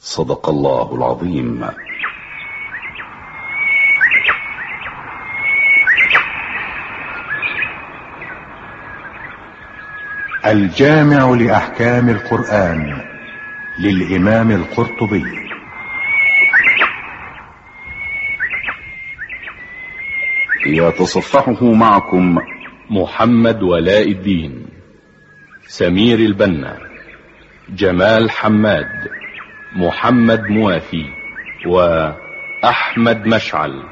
صدق الله العظيم. الجامع لأحكام القرآن للإمام القرطبي. يتصفحه معكم محمد ولاء الدين سمير البنا جمال حماد. محمد موافي وأحمد مشعل.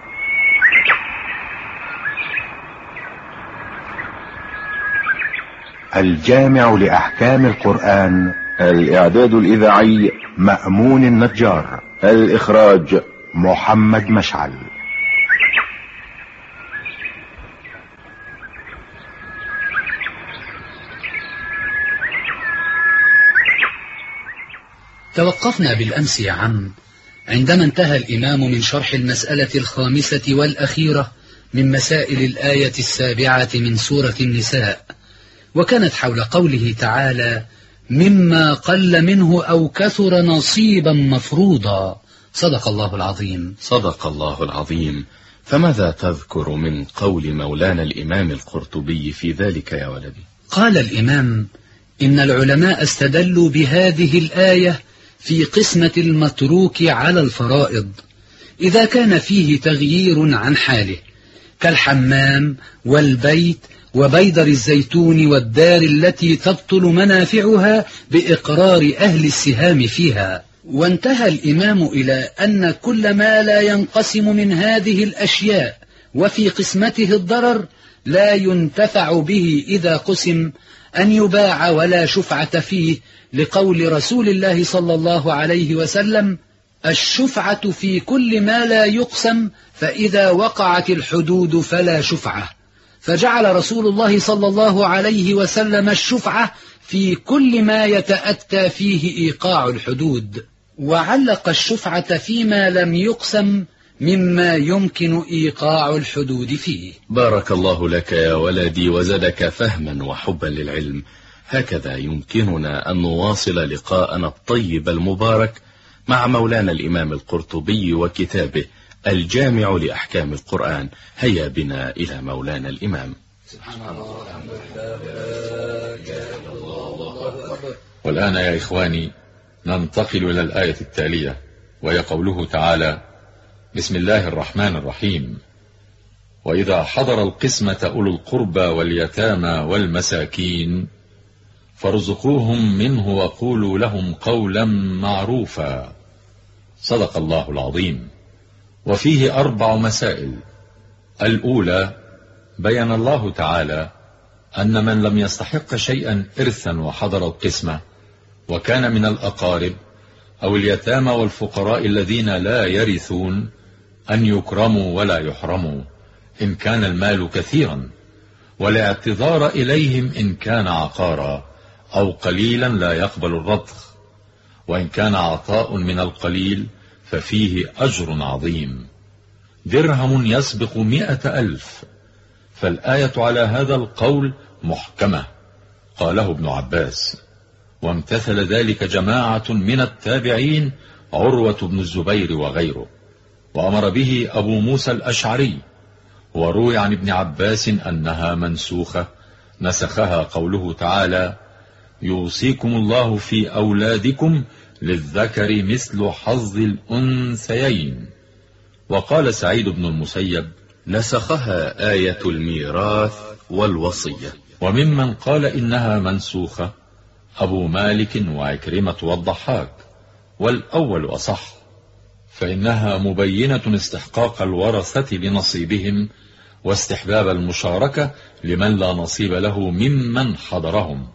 الجامع لأحكام القرآن. الإعداد الإذاعي مأمون النجار. الإخراج محمد مشعل. توقفنا بالأمس يا عم. عندما انتهى الإمام من شرح المسألة الخامسة والأخيرة من مسائل الآية السابعة من سورة النساء وكانت حول قوله تعالى مما قل منه أو كثر نصيبا مفروضا صدق الله العظيم. صدق الله العظيم. فماذا تذكر من قول مولانا الإمام القرطبي في ذلك يا ولدي؟ قال الإمام إن العلماء استدلوا بهذه الآية في قسمة المتروك على الفرائض إذا كان فيه تغيير عن حاله كالحمام والبيت وبيدر الزيتون والدار التي تبطل منافعها بإقرار أهل السهام فيها. وانتهى الإمام إلى أن كل ما لا ينقسم من هذه الأشياء وفي قسمته الضرر لا ينتفع به إذا قسم أن يباع ولا شفعة فيه لقول رسول الله صلى الله عليه وسلم الشفعة في كل ما لا يقسم فإذا وقعت الحدود فلا شفعة. فجعل رسول الله صلى الله عليه وسلم الشفعة في كل ما يتأتى فيه إيقاع الحدود. وعلق الشفعة فيما لم يقسم مما يمكن إيقاع الحدود فيه. بارك الله لك يا ولدي وزدك فهما وحبا للعلم. هكذا يمكننا أن نواصل لقاءنا الطيب المبارك مع مولانا الإمام القرطبي وكتابه الجامع لأحكام القرآن. هيا بنا إلى مولانا الإمام. والآن يا إخواني ننتقل إلى الآية التالية وهي قوله تعالى بسم الله الرحمن الرحيم. وإذا حضر القسمة أولو القربى واليتامى والمساكين فارزقوهم منه وقولوا لهم قولا معروفا. صدق الله العظيم. وفيه أربع مسائل. الأولى بين الله تعالى أن من لم يستحق شيئا إرثا وحضر القسمة وكان من الأقارب أو اليتامى والفقراء الذين لا يرثون أن يكرموا ولا يحرموا إن كان المال كثيرا والاعتذار إليهم إن كان عقارا أو قليلا لا يقبل الرضخ. وإن كان عطاء من القليل ففيه أجر عظيم. درهم يسبق مئة ألف. فالآية على هذا القول محكمة قاله ابن عباس. وامتثل ذلك جماعة من التابعين عروة بن الزبير وغيره. وأمر به أبو موسى الأشعري وروي عن ابن عباس أنها منسوخة نسخها قوله تعالى يوصيكم الله في أولادكم للذكر مثل حظ الأنثيين وقال سعيد بن المسيب نسخها آية الميراث والوصية وممن قال إنها منسوخة أبو مالك وعكرمة والضحاك والأول أصح فإنها مبينة استحقاق الورثة لنصيبهم واستحباب المشاركة لمن لا نصيب له ممن حضرهم.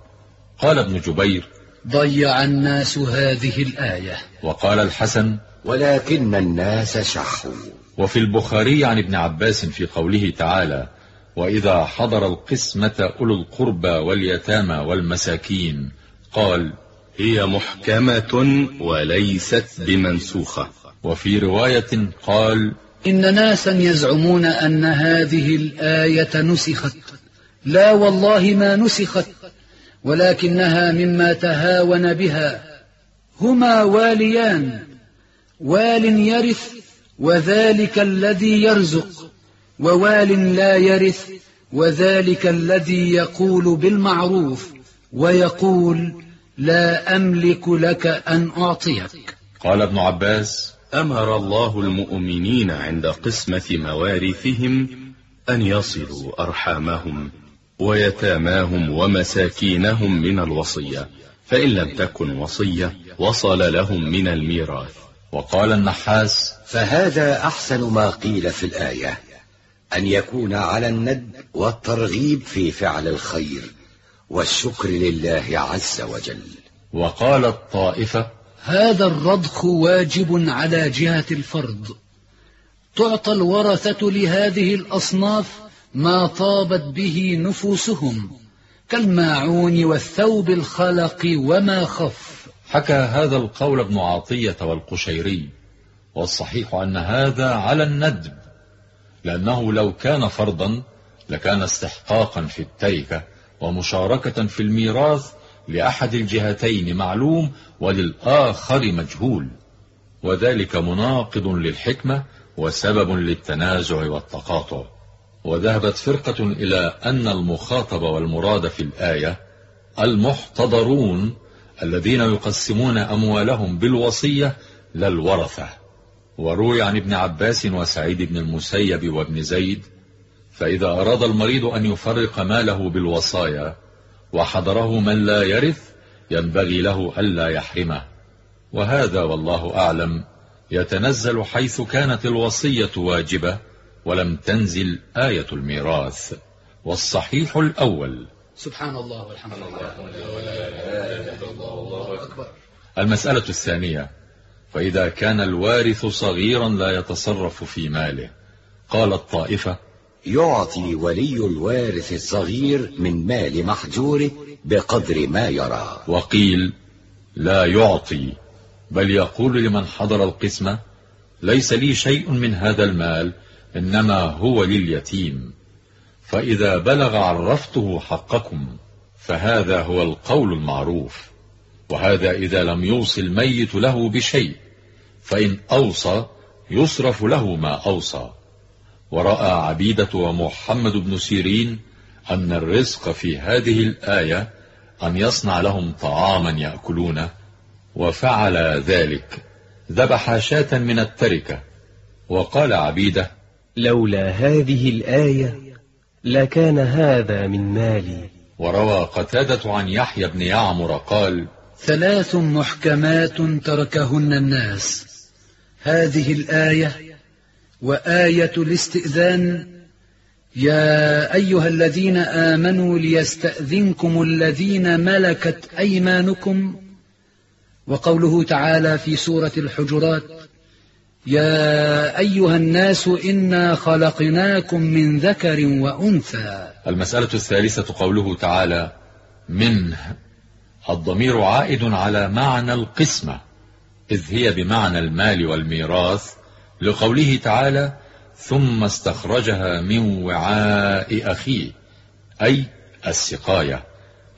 قال ابن جبير ضيع الناس هذه الآية. وقال الحسن ولكن الناس شحوا. وفي البخاري عن ابن عباس في قوله تعالى وإذا حضر القسمة أولو القربى واليتامى والمساكين قال هي محكمة وليست بمنسوخة. وفي رواية قال إن ناسا يزعمون أن هذه الآية نسخت. لا والله ما نسخت ولكنها مما تهاون بها. هما واليان وال يرث وذلك الذي يرزق ووال لا يرث وذلك الذي يقول بالمعروف ويقول لا أملك لك أن أعطيك. قال ابن عباس أمر الله المؤمنين عند قسمة موارثهم أن يصلوا أرحامهم ويتاماهم ومساكينهم من الوصية فإن لم تكن وصية وصل لهم من الميراث. وقال النحاس فهذا أحسن ما قيل في الآية أن يكون على الند والترغيب في فعل الخير. والشكر لله عز وجل. وقال الطائفة هذا الرضخ واجب على جهة الفرض تعطى الورثة لهذه الأصناف ما طابت به نفوسهم كالماعون والثوب الخلق وما خف. حكى هذا القول ابن عطية والقشيري والصحيح أن هذا على الندب لأنه لو كان فرضا لكان استحقاقا في التركة ومشاركة في الميراث لأحد الجهتين معلوم وللآخر مجهول. وذلك مناقض للحكمة وسبب للتنازع والتقاطع. وذهبت فرقة إلى أن المخاطب والمراد في الآية المحتضرون الذين يقسمون أموالهم بالوصية للورثة وروي عن ابن عباس وسعيد بن المسيب وابن زيد فإذا أراد المريض أن يفرق ماله بالوصايا وحضره من لا يرث ينبغي له ألا يحرمه. وهذا والله أعلم. يتنزل حيث كانت الوصية واجبة ولم تنزل آية الميراث. والصحيح الأول. سبحان الله والحمد لله. المسألة الثانية. فإذا كان الوارث صغيرا لا يتصرف في ماله. قال الطائفة يعطي ولي الوارث الصغير من مال محجوره بقدر ما يرى. وقيل لا يعطي بل يقول لمن حضر القسمة ليس لي شيء من هذا المال إنما هو لليتيم. فإذا بلغ عرفته حقكم فهذا هو القول المعروف. وهذا إذا لم يوصي الميت له بشيء فإن أوصى يصرف له ما أوصى. ورأى عبيدة ومحمد بن سيرين أن الرزق في هذه الآية أن يصنع لهم طعاما يأكلونه وفعل ذلك ذبح شاة من التركة. وقال عبيدة لولا هذه الآية لكان هذا من مالي. وروى قتادة عن يحيى بن يعمر قال ثلاث محكمات تركهن الناس. هذه الآية وآية الاستئذان يا أيها الذين آمنوا ليستأذنكم الذين ملكت أيمانكم. وقوله تعالى في سورة الحجرات يا أيها الناس إنا خلقناكم من ذكر وأنثى. المسألة الثالثة قوله تعالى منه الضمير عائد على معنى القسمة إذ هي بمعنى المال والميراث لقوله تعالى ثم استخرجها من وعاء أخيه أي السقاية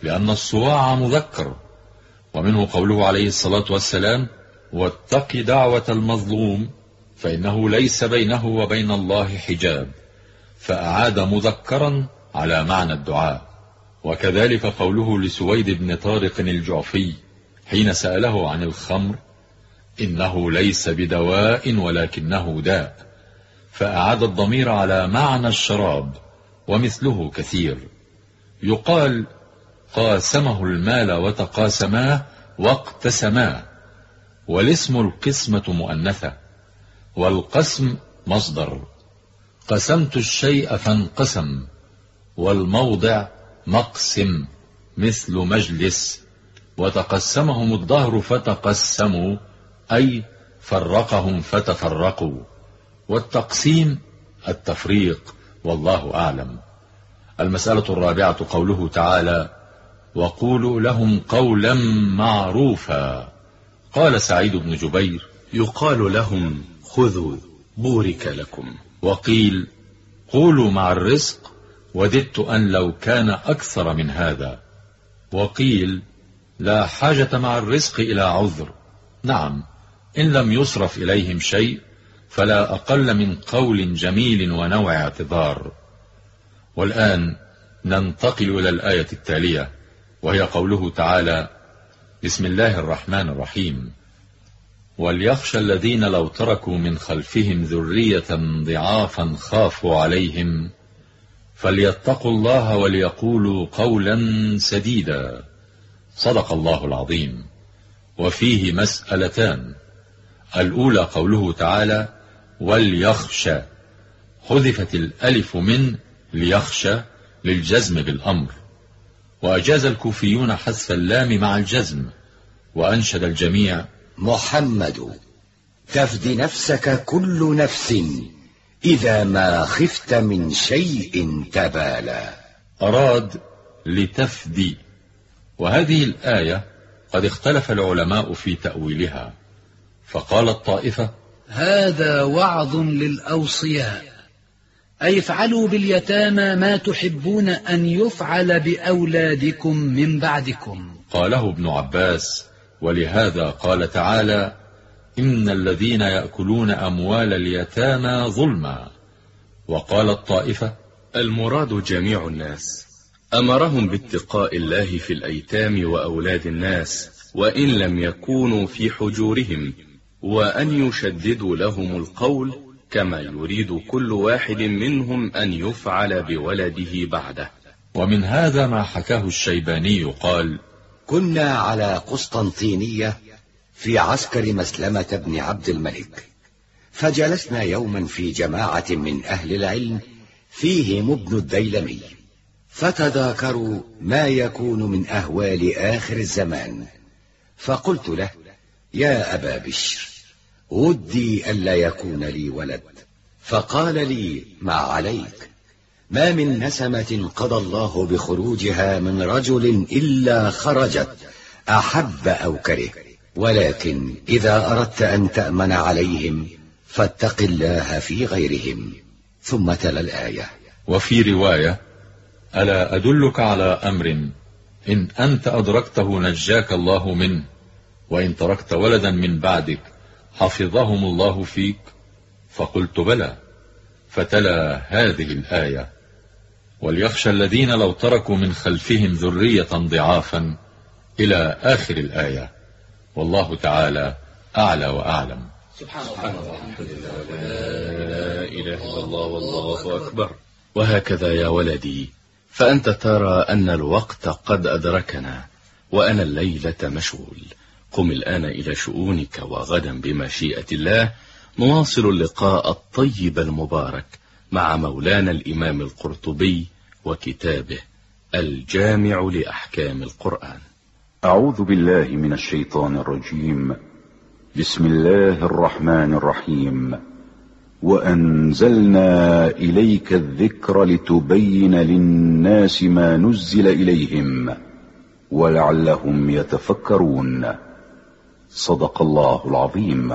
لأن الصواع مذكر. ومنه قوله عليه الصلاة والسلام واتق دعوة المظلوم فإنه ليس بينه وبين الله حجاب. فأعاد مذكرا على معنى الدعاء. وكذلك قوله لسويد بن طارق الجعفي حين سأله عن الخمر إنه ليس بدواء ولكنه داء. فأعاد الضمير على معنى الشراب ومثله كثير. يقال قاسمه المال وتقاسماه واقتسماه والاسم القسمة مؤنثة والقسم مصدر. قسمت الشيء فانقسم والموضع مقسم مثل مجلس. وتقسمهم الدهر فتقسموا أي فرقهم فتفرقوا. والتقسيم التفريق والله أعلم. المسألة الرابعة قوله تعالى وقولوا لهم قولا معروفا. قال سعيد بن جبير يقال لهم خذوا بورك لكم. وقيل قولوا مع الرزق وددت أن لو كان أكثر من هذا. وقيل لا حاجة مع الرزق إلى عذر. نعم. إن لم يصرف إليهم شيء فلا أقل من قول جميل ونوع اعتذار. والآن ننتقل إلى الآية التالية وهي قوله تعالى بسم الله الرحمن الرحيم. وليخشى الذين لو تركوا من خلفهم ذرية ضعافا خافوا عليهم فليتقوا الله وليقولوا قولا سديدا. صدق الله العظيم. وفيه مسألتان الأولى قوله تعالى وليخشى حذفت الألف من ليخشى للجزم بالأمر. وأجاز الكوفيون حذف اللام مع الجزم وأنشد الجميع محمد تفدي نفسك كل نفس إذا ما خفت من شيء تبالى أراد لتفدي. وهذه الآية قد اختلف العلماء في تأويلها. فقال الطائفة هذا وعظ للأوصياء. أي افعلوا باليتامى ما تحبون أن يفعل بأولادكم من بعدكم. قاله ابن عباس ولهذا قال تعالى إن الذين يأكلون أموال اليتامى ظلما. وقال الطائفة المراد جميع الناس. أمرهم باتقاء الله في الأيتام وأولاد الناس وإن لم يكونوا في حجورهم. وأن يشددوا لهم القول كما يريد كل واحد منهم أن يفعل بولده بعده. ومن هذا ما حكاه الشيباني قال كنا على قسطنطينية في عسكر مسلمة بن عبد الملك فجلسنا يوما في جماعة من أهل العلم فيهم ابن الديلمي فتذاكروا ما يكون من أهوال آخر الزمان فقلت له يا أبا بشر ودي ألا يكون لي ولد. فقال لي ما عليك؟ ما من نسمة قضى الله بخروجها من رجل إلا خرجت أحب أو كره. ولكن إذا أردت أن تأمن عليهم فاتق الله في غيرهم. ثم تلا الآية. وفي رواية ألا أدلك على أمر إن أنت أدركته نجاك الله منه وإن تركت ولدا من بعدك. حفظهم الله فيك. فقلت بلى فتلا هذه الآية. وليخشى الذين لو تركوا من خلفهم ذرية ضعافا إلى آخر الآية. والله تعالى أعلى وأعلم. سبحان الله. لا إله إلا الله والله أكبر وهكذا يا ولدي فأنت ترى أن الوقت قد أدركنا وأنا الليلة مشغول. قم الآن إلى شؤونك وغدا بمشيئة الله. نواصل اللقاء الطيب المبارك مع مولانا الإمام القرطبي وكتابه الجامع لأحكام القرآن. أعوذ بالله من الشيطان الرجيم. بسم الله الرحمن الرحيم. وأنزلنا إليك الذكر لتبين للناس ما نزل إليهم ولعلهم يتفكرون. صدق الله العظيم.